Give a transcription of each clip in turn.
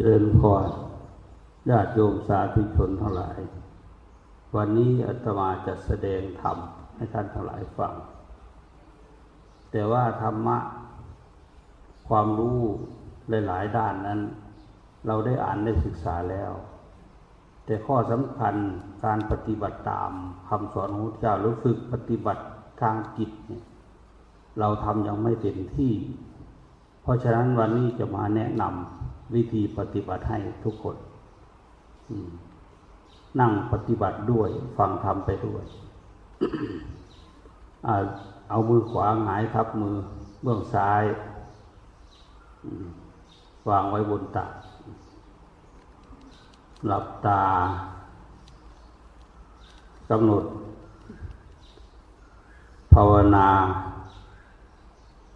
เจริญพรญาติโยมสาธุชนทั้งหลาย วันนี้อาตมาจะแสดงธรรมให้ท่านทั้งหลายฟัง แต่ว่าธรรมะ ความรู้หลาย ๆ ด้านนั้น เราได้อ่านได้ศึกษาแล้ว แต่ข้อสำคัญการปฏิบัติตามคำสอนของพระเจ้าหรือฝึกปฏิบัติทางจิตเนี่ยเราทำยังไม่เต็มที่ เพราะฉะนั้นวันนี้จะมาแนะนำ วิธีปฏิบัติให้ทุกคนนั่งปฏิบัติด้วย ฟังธรรมไปด้วยเอามือขวาหงายทับมือเบื้องซ้ายวางไว้บนตักหลับตากำหนด ภาวนา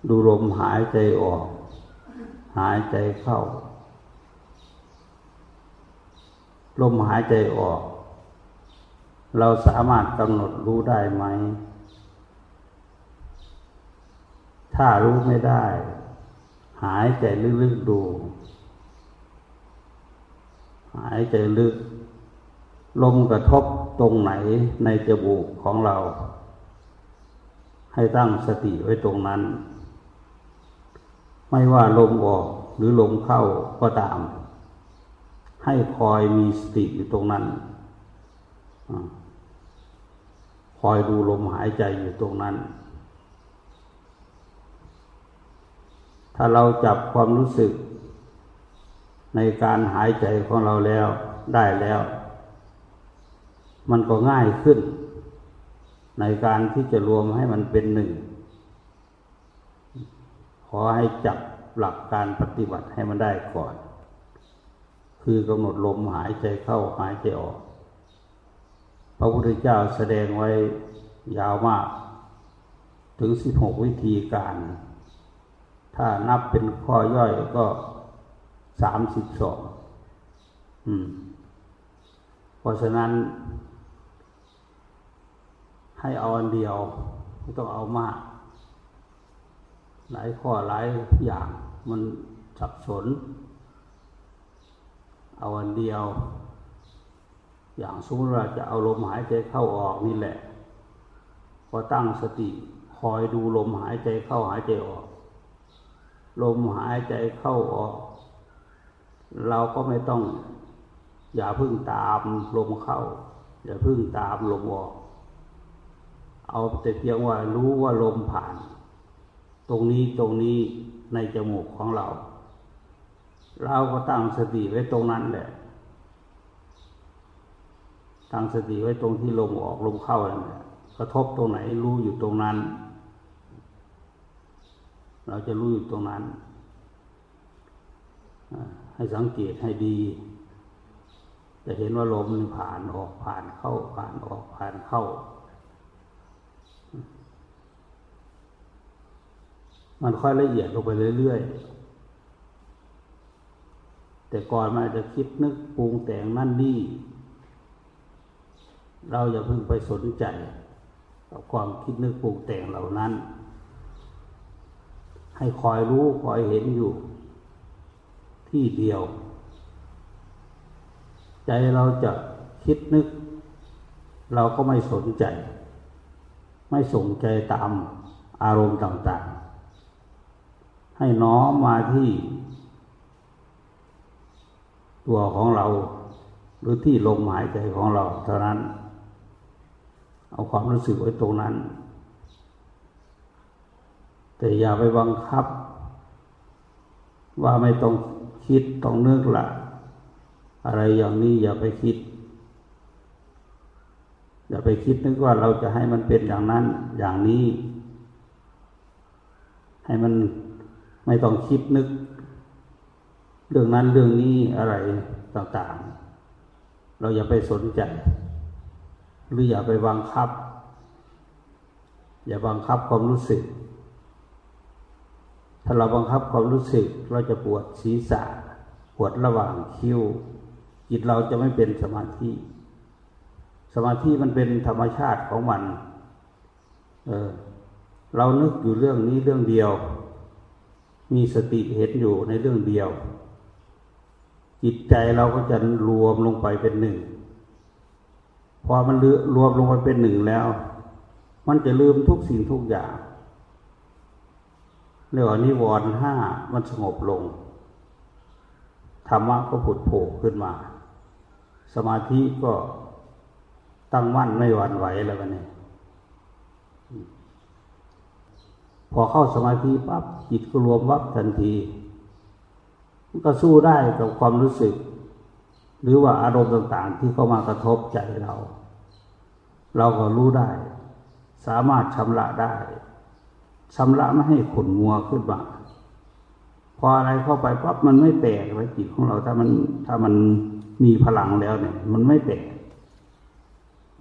ดูลมหายใจออก หายใจเข้า ลมหายใจออก เราสามารถกำหนดรู้ได้ไหม ถ้ารู้ไม่ได้ หายใจลึกๆดู หายใจลึก ลมกระทบตรงไหนในจมูกของเรา ให้ตั้งสติไว้ตรงนั้น ไม่ว่าลมออกหรือลมเข้าก็ตาม ให้คอยมีสติอยู่ตรงนั้นคอยดูลมหายใจอยู่ตรงนั้น ถ้าเราจับความรู้สึก ในการหายใจของเราแล้วได้แล้ว มันก็ง่ายขึ้น ในการที่จะรวมให้มันเป็นหนึ่ง ขอให้จับหลักการปฏิบัติให้มันได้ก่อน คือกำหนดลมหายใจเข้าหายใจออก พระพุทธเจ้าแสดงไว้ยาวมาก ถึงสิบหกวิธีการ ถ้านับเป็นข้อย่อยก็สามสิบสองเพราะฉะนั้น ให้เอาอันเดียวไม่ต้องเอามาก หลายข้อหลายอย่างมันสับสน เอาอันเดียว อย่างสมมติว่าจะเอาลมหายใจเข้าออกนี่แหละ ก็ตั้งสติคอยดูลมหายใจเข้าหายใจออก ลมหายใจเข้าออก เราก็ไม่ต้อง อย่าพึ่งตามลมเข้า อย่าพึ่งตามลมออก เอาแต่เพียงว่ารู้ว่าลมผ่าน ตรงนี้ตรงนี้ในจมูกของเรา เราก็ตั้งสติไว้ตรงนั้นแหละตั้งสติไว้ตรงที่ลมออกลมเข้านั่นแหละกระทบตรงไหนรู้อยู่ตรงนั้น เราจะรู้อยู่ตรงนั้น ให้สังเกตให้ดี จะเห็นว่าลมมันผ่านออกผ่านเข้าผ่านออกผ่านเข้า มันค่อยละเอียดลงไปเรื่อยๆ แต่ก่อนมันจะคิดนึกปรุงแต่งนั่นนี่ เราอย่าเพิ่งไปสนใจกับความคิดนึกปรุงแต่งเหล่านั้น ให้คอยรู้คอยเห็นอยู่ ที่เดียว ใจเราจะคิดนึก เราก็ไม่สนใจ ไม่ส่งใจตามอารมณ์ต่าง ๆ ให้น้อมมาที่ ตัวของเรา หรือที่ลมหายใจของเราเท่านั้น เอาความรู้สึกไว้ตรงนั้น แต่อย่าไปบังคับ ว่าไม่ต้องคิดต้องนึกละอะไรอย่างนี้อย่าไปคิด อย่าไปคิดนึกว่าเราจะให้มันเป็นอย่างนั้นอย่างนี้ ให้มันไม่ต้องคิดนึก เรื่องนั้นเรื่องนี้อะไรต่างๆ เราอย่าไปสนใจ หรืออย่าไปบังคับ อย่าบังคับความรู้สึก ถ้าเราบังคับความรู้สึกเราจะปวดศีรษะ ปวดระหว่างคิ้วจิตเราจะไม่เป็นสมาธิ สมาธิมันเป็นธรรมชาติของมัน เออ เรานึกอยู่เรื่องนี้เรื่องเดียว มีสติเห็นอยู่ในเรื่องเดียว จิตใจเราก็จะรวมลงไปเป็นหนึ่ง พอมันรวมลงไปเป็นหนึ่งแล้ว มันจะลืมทุกสิ่งทุกอย่างเรียกว่านิวรณ์ห้ามันสงบลง ธรรมะก็ผุดโผล่ขึ้นมา สมาธิก็ตั้งมั่นไม่หวั่นไหวแล้วกันนี่พอเข้าสมาธิปั๊บจิตก็รวมวับทันที ก็สู้ได้กับความรู้สึก หรือว่าอารมณ์ต่างๆ ที่เข้ามากระทบใจเรา เราก็รู้ได้ สามารถชำระได้ชำระไม่ให้ขุนมัวขึ้นมาพออะไรเข้าไปปั๊บมันไม่แตกเลยจิตของเราถ้ามันถ้ามันมีพลังแล้วเนี่ย มันไม่แตก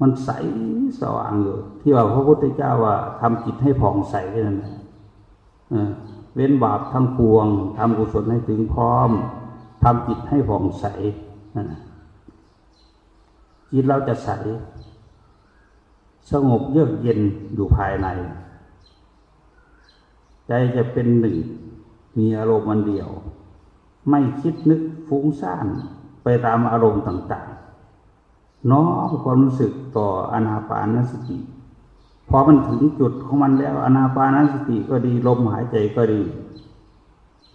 มันใสสว่างอยู่ที่ว่าพระพุทธเจ้าว่าทำจิตให้ผ่องใสนั่นแหละ เว้นบาปทั้งปวงทำกุศลให้ถึงพร้อมทำจิตให้ผ่องใสจิตเราจะใส สงบเยือกเย็นอยู่ภายใน ใจจะเป็นหนึ่ง มีอารมณ์มันเดียว ไม่คิดนึกฟุ้งซ่านไปตามอารมณ์ต่างๆ น้อมความรู้สึกต่ออนาปานสติ พอมันถึงจุดของมันแล้วอนาปานสติก็ดีลมหายใจก็ดี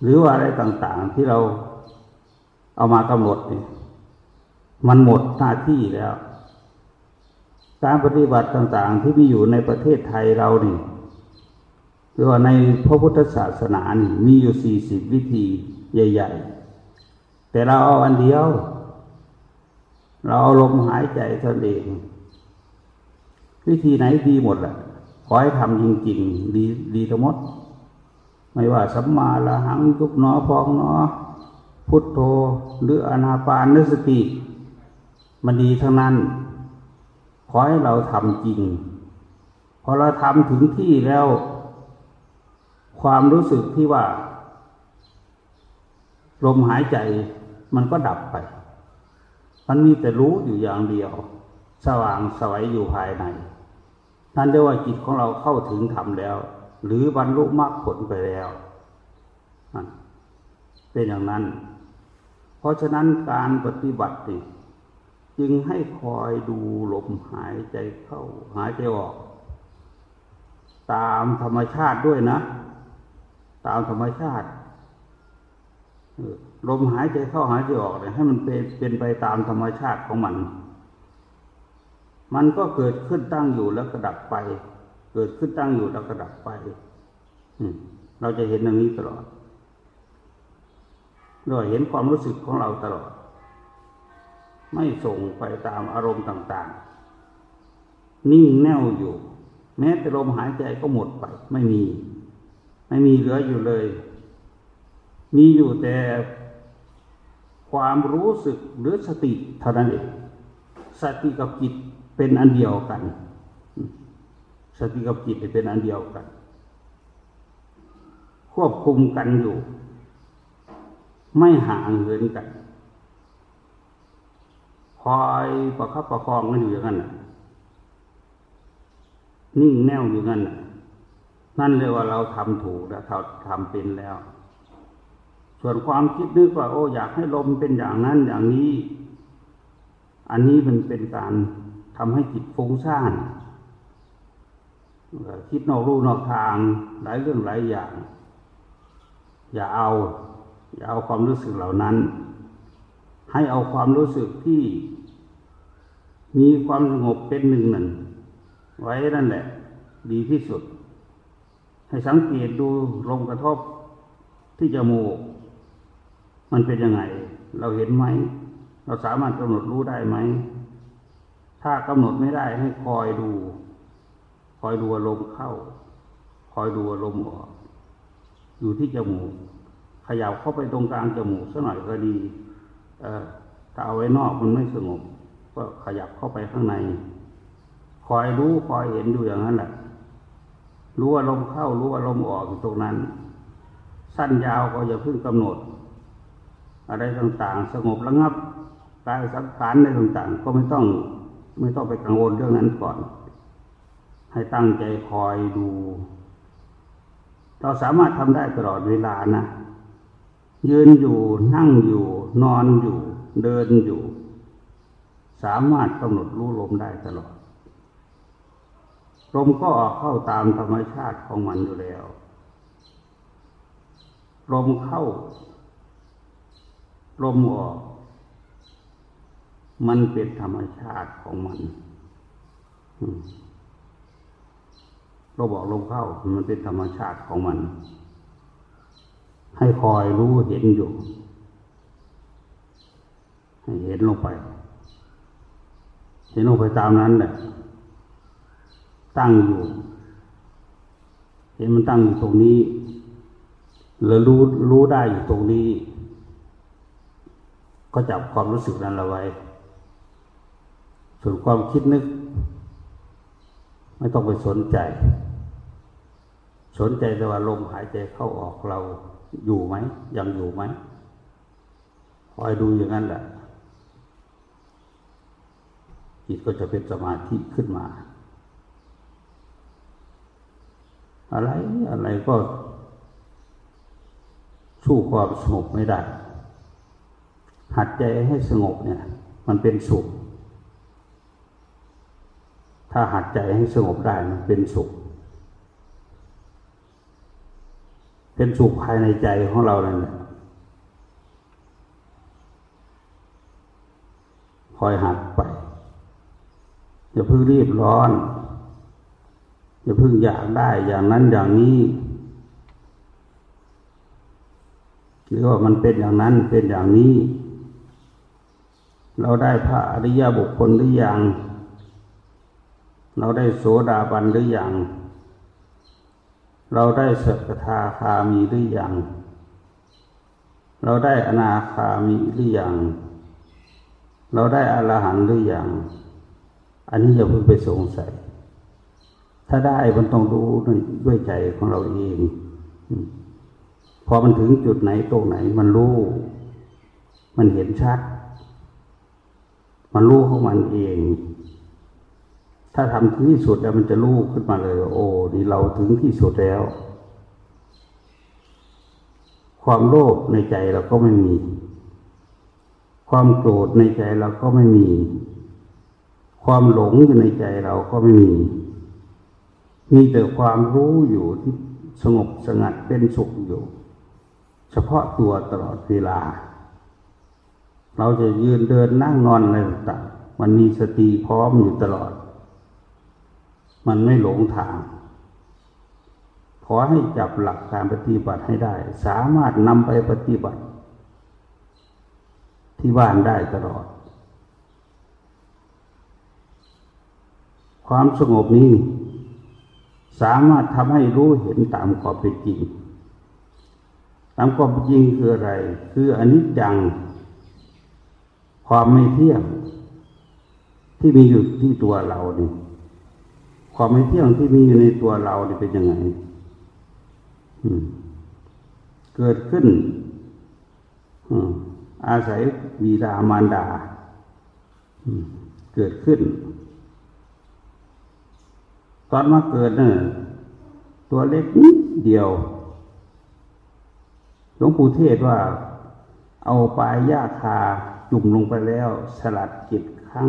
หรือว่าอะไรต่างๆที่เราเอามากำหนดเนี่ยมันหมดหน้าที่แล้ว การปฏิบัติต่างๆ ที่มีอยู่ในประเทศไทยเรานี่หรือว่าในพระพุทธศาสนานี่มีอยู่สี่สิบวิธีใหญ่ ๆ แต่เราเอาอันเดียว เราเอาลมหายใจเท่านั้นเอง วิธีไหนดีหมดแหละขอให้ทำจริงๆดีดีทั้งหมด ไม่ว่าสัมมาละหังยุบหนอพองหนอ พุทโธหรืออนาปานนสติ มันดีทั้งนั้น ขอให้เราทำจริง พอเราทำถึงที่แล้ว ความรู้สึกที่ว่า ลมหายใจมันก็ดับไป มันมีแต่รู้อยู่อย่างเดียว สว่างสวัยอยู่ภายใน นั่นเรียกว่าจิตของเราเข้าถึงธรรมแล้ว หรือบรรลุมรรคผลไปแล้วเป็นอย่างนั้น เพราะฉะนั้นการปฏิบัติจึงให้คอยดูลมหายใจเข้าหายใจออก ตามธรรมชาติด้วยนะ ตามธรรมชาติลมหายใจเข้าหายใจออกเนี่ยให้มันเป็นเป็นไปตามธรรมชาติของมัน มันก็เกิดขึ้นตั้งอยู่แล้วก็ดับไป เกิดขึ้นตั้งอยู่แล้วก็ดับไปเราจะเห็นอย่างนี้ตลอดเราเห็นความรู้สึกของเราตลอด ไม่ส่งไปตามอารมณ์ต่างๆ นิ่งแน่วอยู่ แม้แต่ลมหายใจก็หมดไป ไม่มี ไม่มีเหลืออยู่เลย มีอยู่แต่ความรู้สึกหรือสติเท่านั้นเองสติกับจิต เป็นอันเดียวกัน สติกับจิตเป็นอันเดียวกัน ควบคุมกันอยู่ ไม่ห่างเหินกันคอยประคับประคองกันอยู่อย่างนั้นนิ่งแน่วอยู่งั้นนั่นเรียกว่าเราทำถูกแล้วเราทำเป็นแล้ว ส่วนความคิดนึกว่าโอ้อยากให้ลมเป็นอย่างนั้นอย่างนี้ อันนี้มันเป็นการ ทำให้จิตฟุ้งซ่านคิดนอกรูนอกทางหลายเรื่องหลายอย่าง อย่าเอา อย่าเอาความรู้สึกเหล่านั้น ให้เอาความรู้สึกที่ มีความสงบเป็นหนึ่งหนั่นไว้นั่นแหละ ดีที่สุด ให้สังเกตดูลมกระทบที่จมูก มันเป็นยังไง เราเห็นไหม เราสามารถกำหนดรู้ได้ไหม ถ้ากำหนดไม่ได้ให้คอยดู คอยดูลมเข้า คอยดูลมออก อยู่ที่จมูกขยับเข้าไปตรงกลางจมูกสักหน่อยก็ดี เออถ้าเอาไว้นอกมันไม่สงบ ก็ขยับเข้าไปข้างใน คอยรู้คอยเห็นอยู่อย่างนั้นแหละ รู้ว่าลมเข้า รู้ว่าลมออกอยู่ตรงนั้น สั้นยาวก็อย่าเพิ่งกำหนด อะไรต่างๆ สงบระงับกายสังขารในต่างๆ ก็ไม่ต้อง ไม่ต้องไปกังวลเรื่องนั้นก่อน ให้ตั้งใจคอยดู เราสามารถทำได้ตลอดเวลานะ ยืนอยู่นั่งอยู่ นอนอยู่ เดินอยู่ สามารถกำหนดรู้ลมได้ตลอด ลมก็ออกเข้าตามธรรมชาติของมันอยู่แล้ว ลมเข้า ลมออก มันเป็นธรรมชาติของมันเราบอกลมเข้า มันเป็นธรรมชาติของมัน ให้คอยรู้เห็นอยู่ ให้เห็นลงไป เห็นลงไปตามนั้นแหละตั้งอยู่ เห็นมันตั้งอยู่ตรงนี้ แล้วรู้รู้ได้อยู่ตรงนี้ ก็จับความรู้สึกนั้นเอาไว้ ส่วนความคิดนึก ไม่ต้องไปสนใจ สนใจแต่ว่าลมหายใจเข้าออกเราอยู่ไหมยังอยู่ไหมคอยดูอย่างนั้นแหละจิตก็จะเป็นสมาธิขึ้นมา อะไรอะไรก็สู้ความสงบไม่ได้ หัดใจให้สงบเนี่ย มันเป็นสุข ถ้าหัดใจให้สงบได้มันเป็นสุข เป็นสุขภายในใจของเรานั่นแหละคอยหัดไป อย่าเพิ่งรีบร้อน อย่าเพิ่งอยากได้อย่างนั้นอย่างนี้หรือว่ามันเป็นอย่างนั้นเป็นอย่างนี้ เราได้พระอริยบุคคลหรือยัง เราได้โสดาบันหรือยัง เราได้สักทาคามีหรือยัง เราได้อนาคามีหรือยัง เราได้อรหันต์หรือยัง อันนี้อย่าเพิ่งไปสงสัย ถ้าได้มันต้องรู้ด้วยใจของเราเอง พอมันถึงจุดไหนตรงไหน มันรู้ มันเห็นชัด มันรู้ของมันเอง ถ้าทำถึงที่สุดแล้วมันจะรู้ขึ้นมาเลย โอ้ดีเราถึงที่สุดแล้ว ความโลภในใจเราก็ไม่มี ความโกรธในใจเราก็ไม่มี ความหลงอยู่ในใจเราก็ไม่มี มีแต่ความรู้อยู่ที่สงบสงัดเป็นสุขอยู่ เฉพาะตัวตลอดเวลา เราจะยืนเดินนั่งนอนอะไรต่างมันมีสติพร้อมอยู่ตลอด มันไม่หลงทาง ขอให้จับหลักการปฏิบัติให้ได้ สามารถนำไปปฏิบัติ ที่บ้านได้ตลอด ความสงบนี้ สามารถทำให้รู้เห็นตามความเป็นจริง ตามความเป็นจริงคืออะไร คืออนิจจัง ความไม่เที่ยงที่มีอยู่ที่ตัวเรานี่ ความไม่เที่ยงที่มีอยู่ในตัวเรานี่เป็นยังไงเกิดขึ้นอาศัยบีดามารดาเกิดขึ้น ตอนมาเกิดเนี่ยตัวเล็กนิดเดียวหลวงปู่เทศว่า เอาปลายหญ้าคาจุ่มลงไปแล้ว สลัดจ็ดครั้ง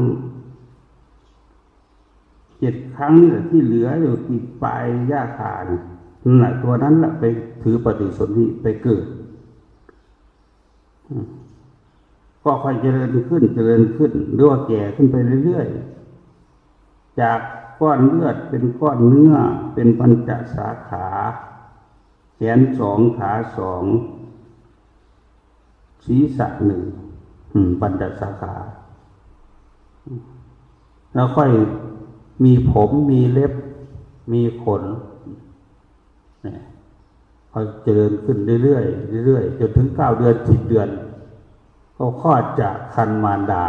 เจ็ดครั้งนี่แหละที่เหลืออยู่ติดปลายหญ้าคานี่นั่นแหละตัวนั้นแหละไปถือปฏิสนธิไปเกิดก็ค่อยเจริญขึ้นเจริญขึ้นหรือว่าแก่ขึ้นไปเรื่อยๆ จากก้อนเลือดเป็นก้อนเนื้อเป็นปัญจสาขา แขนสองขาสองศีรษะหนึ่งปัญจสาขา แล้วค่อย มีผมมีเล็บ มีขนเนี่ยคอเจริญขึ้นเรื่อยๆเรื่อยๆจนถึงเก้าเดือนสิบเดือน ก็คลอดจากคันมารดา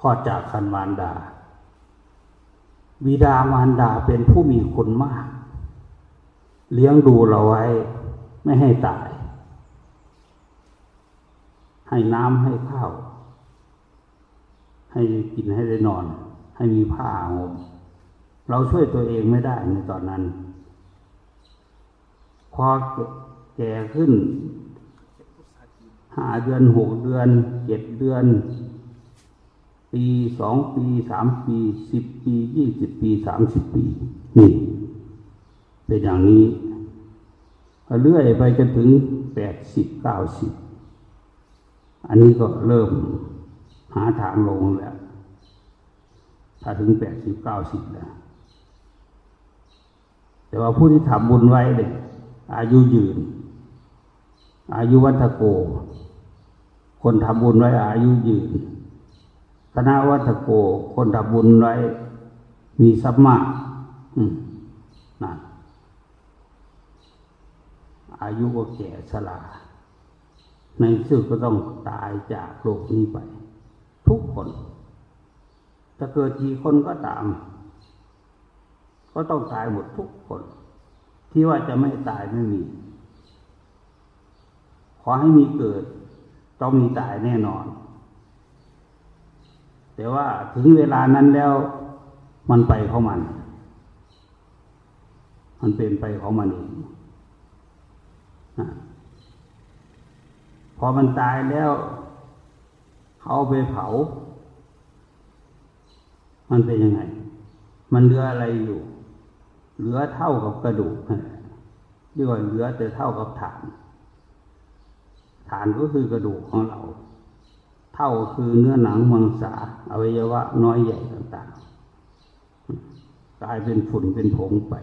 คลอดจากคันมารดา บิดามารดาเป็นผู้มีคุณมาก เลี้ยงดูเราไว้ ไม่ให้ตาย ให้น้ำให้ข้าว ให้กินให้ได้นอน ให้มีผ้าห่มเราช่วยตัวเองไม่ได้ในตอนนั้น พอแก่ขึ้นห้าเดือนหกเดือนเจ็ดเดือน ปีสองปีสามปีสิบปียี่สิบปีสามสิบปี นี่ เป็นอย่างนี้เรื่อยไปจนถึงแปดสิบเก้าสิบอันนี้ก็เริ่ม หาทางลงแล้ว ถ้าถึงแปดสิบเก้าสิบแล้ว แต่ว่าผู้ที่ทำบุญไว้เนี่ยอายุยืน อายุวัฒโก คนทำบุญไว้อายุยืนคณะวัฒโก คนทำบุญไว้ มีสัมมาอืมนั่นอายุก็แก่ชราในสุดก็ต้องตายจากโลกนี้ไป ทุกคน จะเกิดกี่คนก็ตาม ก็ต้องตายหมดทุกคน ที่ว่าจะไม่ตายไม่มี ขอให้มีเกิด ต้องมีตายแน่นอน แต่ว่าถึงเวลานั้นแล้วมันไปของมัน มันเป็นไปของมันเองพอมันตายแล้ว เขาไปเผา มันเป็นยังไง มันเหลืออะไรอยู่ เหลือเท่ากับกระดูกเรียกว่าเหลือแต่เท่ากับฐาน ฐานก็คือกระดูกของเรา เท่าคือเนื้อหนังมังสาอวัยวะน้อยใหญ่ต่างๆกลายเป็นฝุ่นเป็นผงไป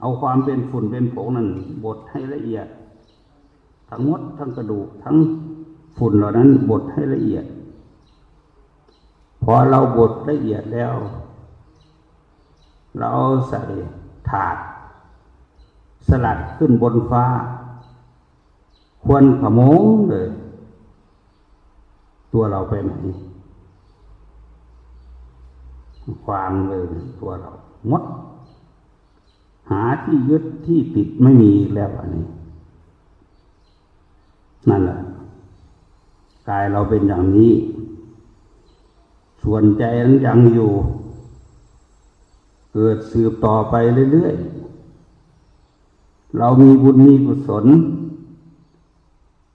เอาความเป็นฝุ่นเป็นผงนั้นบดให้ละเอียด ทั้งมดทั้งกระดูกทั้ง ฝุ่นเหล่านั้นบดให้ละเอียด พอเราบดละเอียดแล้ว เราใส่ถาด สลัดขึ้นบนฟ้า ควรขโมงเลย ตัวเราไปไหนความเลยตัวเรามด หาที่ยึดที่ติดไม่มีแล้วอันนี้ นั่นแหละ กายเราเป็นอย่างนี้ ส่วนใจนั้นยังอยู่ เกิดสืบต่อไปเรื่อยๆ เรามีบุญมีกุศล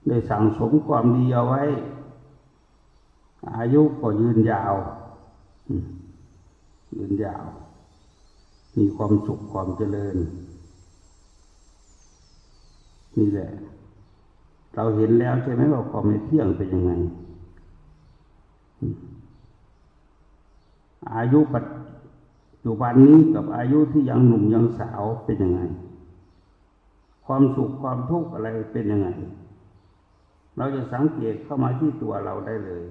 ได้สั่งสมความดีเอาไว้ อายุก็ยืนยาว ยืนยาว มีความสุขความเจริญ นี่แหละ เราเห็นแล้วใช่ไหมว่าความไม่เที่ยงเป็นยังไง อายุปัจจุบันนี้กับอายุที่ยังหนุ่มยังสาวเป็นยังไง ความสุขความทุกข์อะไรเป็นยังไง เราจะสังเกตเข้ามาที่ตัวเราได้เลย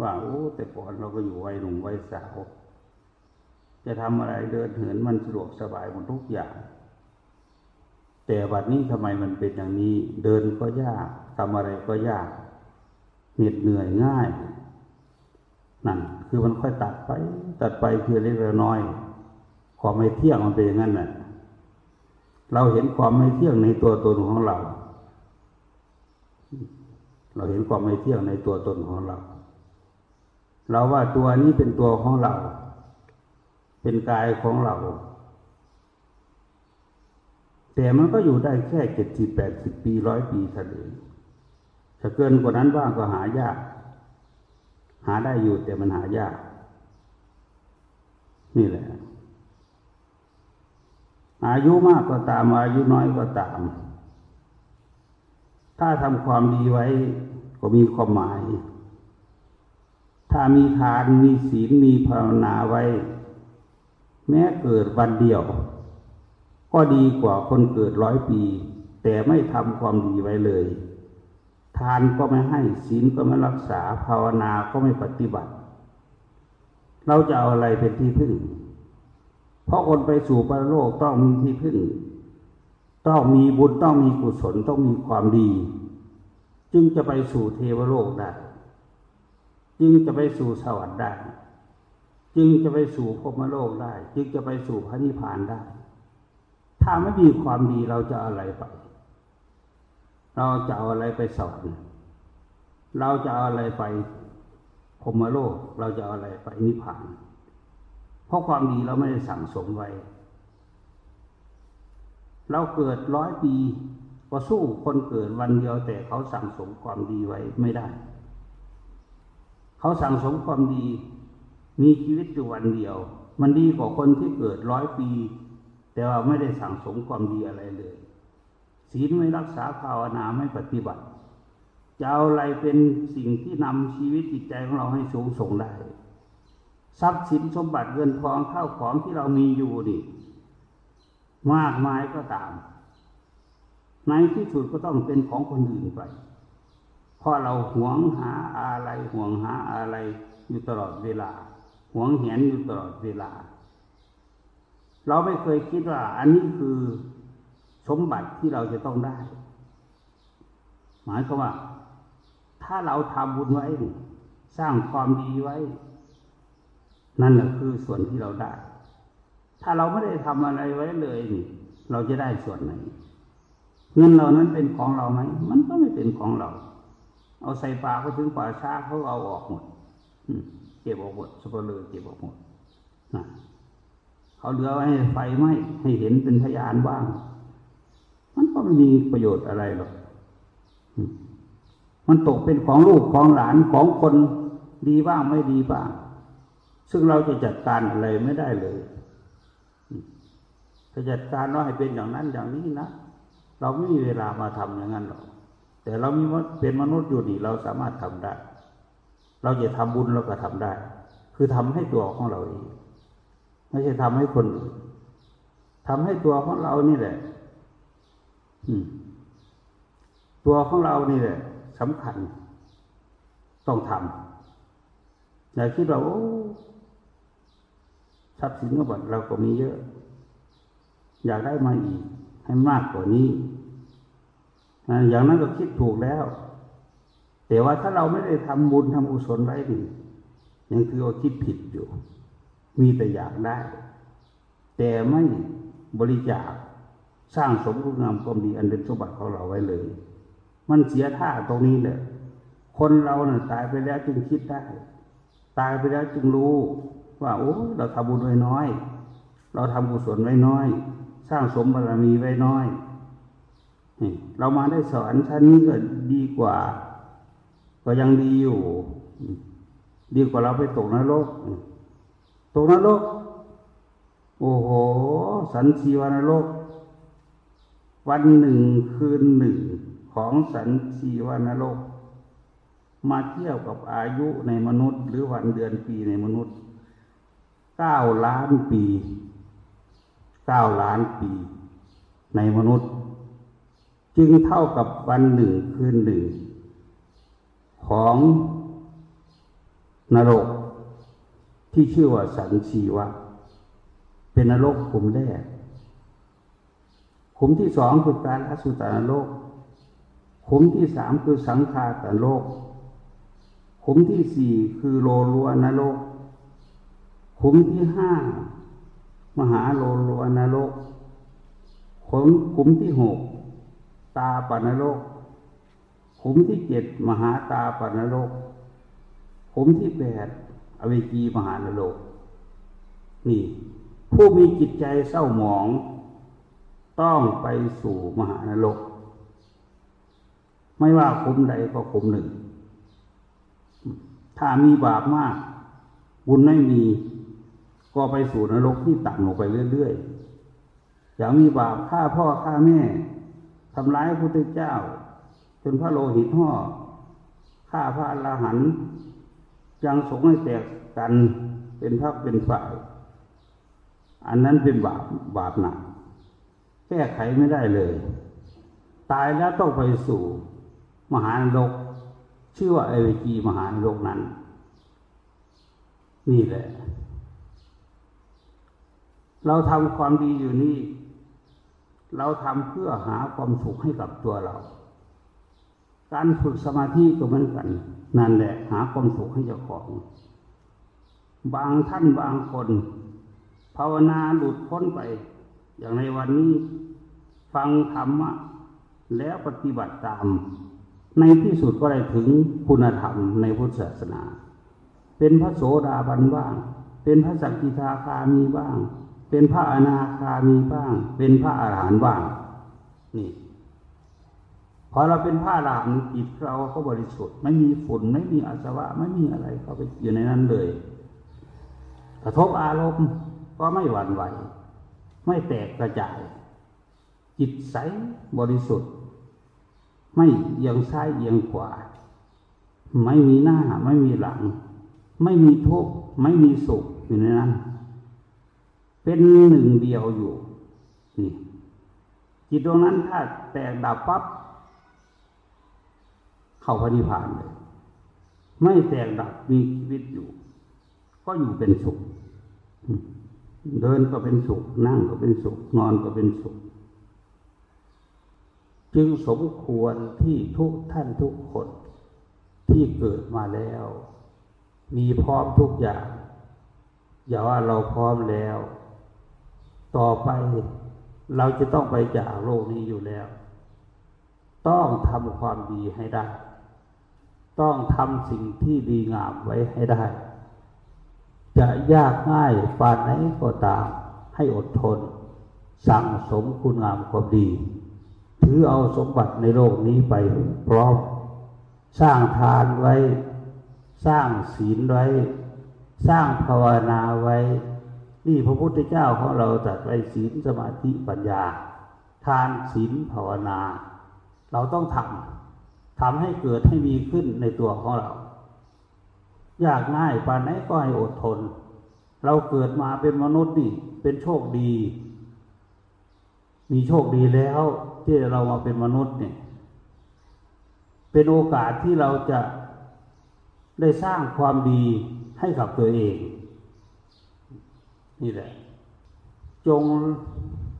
ว่าโอ้แต่ก่อนเราก็อยู่วัยหนุ่มวัยสาว จะทำอะไรเดินเหินมันสะดวกสบายหมดทุกอย่าง แต่บัดนี้ทำไมมันเป็นอย่างนี้ เดินก็ยากทำอะไรก็ยากเหน็ดเหนื่อยง่ายนั่นคือมันค่อยตัดไป ตัดไปเพียงเล็กน้อย ความไม่เที่ยงมันเป็นอย่างนั้นแหละเราเห็นความไม่เที่ยงในตัวตนของเรา เราเห็นความไม่เที่ยงในตัวตนของเรา เราว่าตัวนี้เป็นตัวของเรา เป็นกายของเรา แต่มันก็อยู่ได้แค่เจ็ดสิบแปดสิบปีร้อยปีเท่านั้นถ้าเกินกว่านั้นบ้างก็หายาก หาได้อยู่แต่มันหายาก นี่แหละ อายุมากก็ตามอายุน้อยก็ตาม ถ้าทำความดีไว้ก็มีความหมาย ถ้ามีทานมีศีลมีภาวนาไว้ แม้เกิดวันเดียว ก็ดีกว่าคนเกิดร้อยปี แต่ไม่ทำความดีไว้เลย ทานก็ไม่ให้ศีลก็ไม่รักษาภาวนาก็ไม่ปฏิบัติ เราจะเอาอะไรเป็นที่พึ่ง เพราะคนไปสู่ปรโลกต้องมีที่พึ่ง ต้องมีบุญต้องมีกุศลต้องมีความดี จึงจะไปสู่เทวโลกได้จึงจะไปสู่สวรรค์ได้ จึงจะไปสู่พรมโลกได้ จึงจะไปสู่พระนิพพานได้ ถ้าไม่มีความดีเราจะอะไรไป เราจะเอาอะไรไปสอน เราจะเอาอะไรไปพรมโลกเราจะเอาอะไรไปนิพพาน เพราะความดีเราไม่ได้สั่งสมไว้ เราเกิดร้อยปีก็สู้คนเกิดวันเดียวแต่เขาสั่งสมความดีไว้ไม่ได้ เขาสั่งสมความดีมีชีวิตอยู่วันเดียว มันดีกว่าคนที่เกิดร้อยปี แต่ว่าไม่ได้สั่งสมความดีอะไรเลย ศีลไม่รักษาภาวนาไม่ปฏิบัติจะเอาอะไรเป็นสิ่งที่นำชีวิตจิตใจของเราให้สูงส่งได้ ทรัพย์สินสมบัติเงินทองข้าวของที่เรามีอยู่นี่มากมายก็ตาม ในที่สุดก็ต้องเป็นของคนอื่นไป เพราะเราหวงหาอะไรหวงหาอะไรอยู่ตลอดเวลา หวงเห็นอยู่ตลอดเวลา เราไม่เคยคิดว่า อันนี้คือสมบัติที่เราจะต้องได้ หมายความว่า ถ้าเราทำบุญไว้ สร้างความดีไว้ นั่นแหละคือส่วนที่เราได้ ถ้าเราไม่ได้ทำอะไรไว้เลยนี่เราจะได้ส่วนไหนเงินเรานั้นเป็นของเราไหม มันก็ไม่เป็นของเรา เอาใส่ปากก็ถึงป่าช้าเขาเอาออกหมดเก็บออกหมดสปอร์เลยเก็บออกหมดนะ เขาเหลือไว้ให้ไฟไหม้ให้เห็นเป็นพยานบ้าง มันก็ไม่มีประโยชน์อะไรหรอกมันตกเป็นของลูกของหลานของคนดีบ้างไม่ดีบ้าง ซึ่งเราจะจัดการอะไรไม่ได้เลยจะจัดการว่าให้เป็นอย่างนั้นอย่างนี้นะเราไม่มีเวลามาทำอย่างนั้นหรอก แต่เรามีเป็นมนุษย์อยู่นี่เราสามารถทำได้ เราจะทำบุญเราก็ทำได้ คือทำให้ตัวของเราเอง ไม่ใช่ทำให้คนทำให้ตัวของเรานี่แหละตัวของเรานี่แหละสำคัญ ต้องทำอย่าคิดว่าโอ้ทรัพย์สินก็บัตเราก็มีเยอะ อยากได้มาอีก ให้มากกว่านี้อย่างนั้นก็คิดถูกแล้ว แต่ว่าถ้าเราไม่ได้ทำบุญทำอุศลไว้ดิยังคือว่าคิดผิดอยู่ มีแต่อยากได้ แต่ไม่บริจาคสร้างสมคุณงามความดีอันเป็นสมบัติของเราไว้เลย มันเสียท่าตรงนี้แหละ คนเราเนี่ยตายไปแล้วจึงคิดได้ ตายไปแล้วจึงรู้ ว่าโอ้เราทำบุญไว้น้อย เราทำกุศลไว้น้อย สร้างสมบารมีไว้น้อยเรามาได้สอนชั้นนี้ก็ดีกว่า ก็ยังดีอยู่ ดีกว่าเราไปตกนรก ตกนรก โอ้โห สันชีวานรก วันหนึ่งคืนหนึ่งของสันชีวานรก มาเทียบกับอายุในมนุษย์ หรือวันเดือนปีในมนุษย์เก้าล้านปีเก้าล้านปี ในมนุษย์ จึงเท่ากับวันหนึ่งคืนหนึ่ง ของนรก ที่ชื่อว่าสันชีวะ เป็นนรกขุมแรกขุมที่สองคือการอสุตานรกขุมที่สามคือสังขารตโลกขุมที่สี่คือโลลัวนรกขุมที่ห้ามหาโลลัวนรกขุมขุมที่หกตาปนรกขุมที่เจ็ดมหาตาปนรกขุมที่แปด อวิจีมหานรกนี่ ผู้มีจิตใจเศร้าหมอง ต้องไปสู่มหานรก ไม่ว่าขุมใดก็ขุมหนึ่ง ถ้ามีบาปมาก บุญไม่มีก็ไปสู่นรกที่ต่ำลงไปเรื่อยๆ อย่างมีบาปฆ่าพ่อฆ่าแม่ทำร้ายพระพุทธเจ้า จนพระโลหิตห่อฆ่าพระอรหัน ยังสงให้แตกกันเป็นพักเป็นฝ่าย อันนั้นเป็นบาปบาปหนักแก้ไขไม่ได้เลย ตายแล้วต้องไปสู่ มหานรกชื่อว่าเอวจีมหาโลกนั้น นี่แหละ เราทำความดีอยู่นี่ เราทำเพื่อหาความสุขให้กับตัวเรา การฝึกสมาธิก็เหมือนกัน นั่นแหละ หาความสุขให้เจ้าของ บางท่านบางคน ภาวนาหลุดพ้นไป อย่างในวันนี้ ฟังธรรมะ แล้วปฏิบัติตาม ในที่สุดก็ได้ถึงคุณธรรมในพุทธศาสนา เป็นพระโสดาบันบ้าง เป็นพระสักกิทาคามีบ้าง เป็นพระอนาคามีบ้าง เป็นพระอาหารหันต์บ้าง นี่ พอเราเป็นพระอรหันต์จิตเราก็บริสุทธิ์ ไม่มีฝุ่นไม่มีอาสวะ ไม่มีอะไรเข้าไปอยู่ในนั้นเลย กระทบอารมณ์ก็ไม่หวั่นไหว ไม่แตกกระจาย จิตใสบริสุทธิ์ ไม่เอียงซ้ายเอียงขวาไม่มีหน้าไม่มีหลัง ไม่มีทุกข์ไม่มีสุขอยู่ในนั้น เป็นหนึ่งเดียวอยู่นี่จิตดวงนั้นถ้าแตกดับปั๊บ เข้าพระนิพพานเลยไม่แตกดับมีชีวิตอยู่ ก็อยู่เป็นสุข เดินก็เป็นสุข นั่งก็เป็นสุข นอนก็เป็นสุข จึงสมควรที่ทุกท่านทุกคนที่เกิดมาแล้ว มีพร้อมทุกอย่าง อย่าว่าเราพร้อมแล้ว ต่อไปเราจะต้องไปจากโลกนี้อยู่แล้ว ต้องทำความดีให้ได้ ต้องทำสิ่งที่ดีงามไว้ให้ได้ จะยากง่ายปานไหนก็ตาม ให้อดทน สั่งสมคุณงามความดี ถือเอาสมบัติในโลกนี้ไปพร้อม สร้างทานไว้ สร้างศีลไว้ สร้างภาวนาไว้ นี่พระพุทธเจ้าของเราจัดไว้ศีลสมาธิปัญญา ทานศีลภาวนา เราต้องทำ ทำให้เกิดให้มีขึ้นในตัวของเรา ยากง่ายปานไหนก็ให้อดทน เราเกิดมาเป็นมนุษย์นี่ เป็นโชคดี มีโชคดีแล้วที่เรามาเป็นมนุษย์เนี่ย เป็นโอกาสที่เราจะได้สร้างความดีให้กับตัวเอง นี่แหละ จง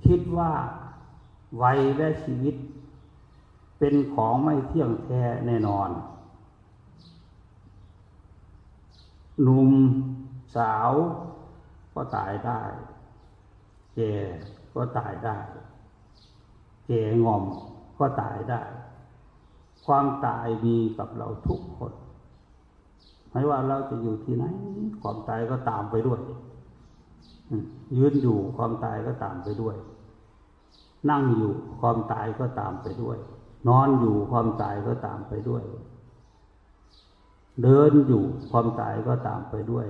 คิดว่าวัยและชีวิต เป็นของไม่เที่ยงแท้แน่นอน หนุ่มสาวก็ตายได้แก่ก็ตายได้แก่งอมก็ตายได้ ความตายมีกับเราทุกคนไม่ว่าเราจะอยู่ที่ไหน ความตายก็ตามไปด้วยยืนอยู่ความตายก็ตามไปด้วย นั่งอยู่ความตายก็ตามไปด้วย นอนอยู่ความตายก็ตามไปด้วย เดินอยู่ความตายก็ตามไปด้วย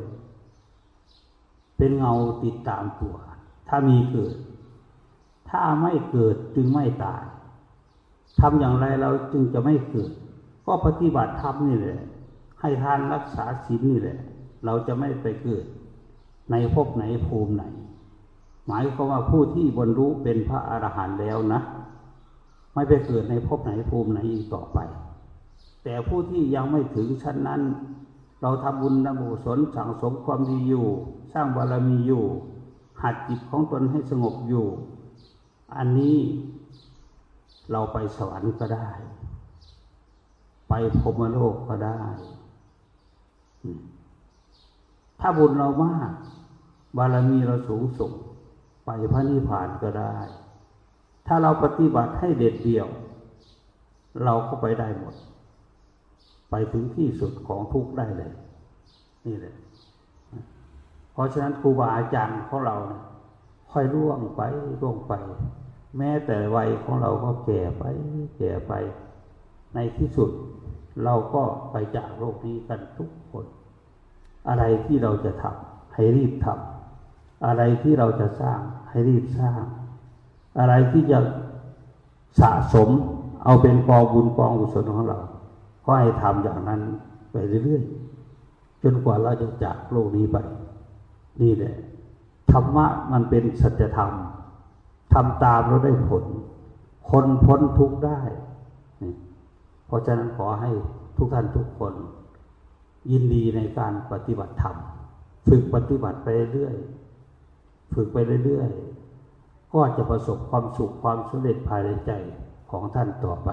เป็นเงาติดตามตัว ถ้ามีเกิด ถ้าไม่เกิดจึงไม่ตายทำอย่างไรเราจึงจะไม่เกิด ก็ปฏิบัติธรรมนี่แหละ ให้ทานรักษาศีลนี่แหละ เราจะไม่ไปเกิด ในภพไหนภูมิไหน หมายความว่าผู้ที่บรรลุเป็นพระอรหันต์แล้วนะ ไม่ไปเกิดในภพไหนภูมิไหนอีกต่อไป แต่ผู้ที่ยังไม่ถึงชั้นนั้น เราทำบุญทำบุศลสั่งสมความดีอยู่ สร้างบารมีอยู่ หัดจิตของตนให้สงบอยู่ อันนี้เราไปสวรรค์ก็ได้ ไปพรมโลกก็ได้ ถ้าบุญเรามาก บารมีเราสูงส่ง ไปพระนิพพานก็ได้ ถ้าเราปฏิบัติให้เด็ดเดี่ยว เราก็ไปได้หมด ไปถึงที่สุดของทุกได้เลย นี่เลยเพราะฉะนั้นครูบาอาจารย์ของเรานี่ยค่อยล่วงไปล่วงไป แม้แต่วัยของเราก็แก่ไป แก่ไป ในที่สุด เราก็ไปจากโลกนี้กันทุกคน อะไรที่เราจะทำให้รีบทำอะไรที่เราจะสร้างให้รีบสร้าง อะไรที่จะสะสมเอาเป็นกองบุญกองกุศลของเรา ก็ให้ทำอย่างนั้นไปเรื่อยๆ จนกว่าเราจะจากโลกนี้ไป นี่แหละธรรมะมันเป็นสัจธรรมทำตามเราได้ผล คนพ้นทุกข์ได้ เพราะฉะนั้นขอให้ทุกท่านทุกคน ยินดีในการปฏิบัติธรรม ฝึกปฏิบัติไปเรื่อย ฝึกไปเรื่อยๆ ก็จะประสบความสุขความสำเร็จภายในใจของท่านต่อไป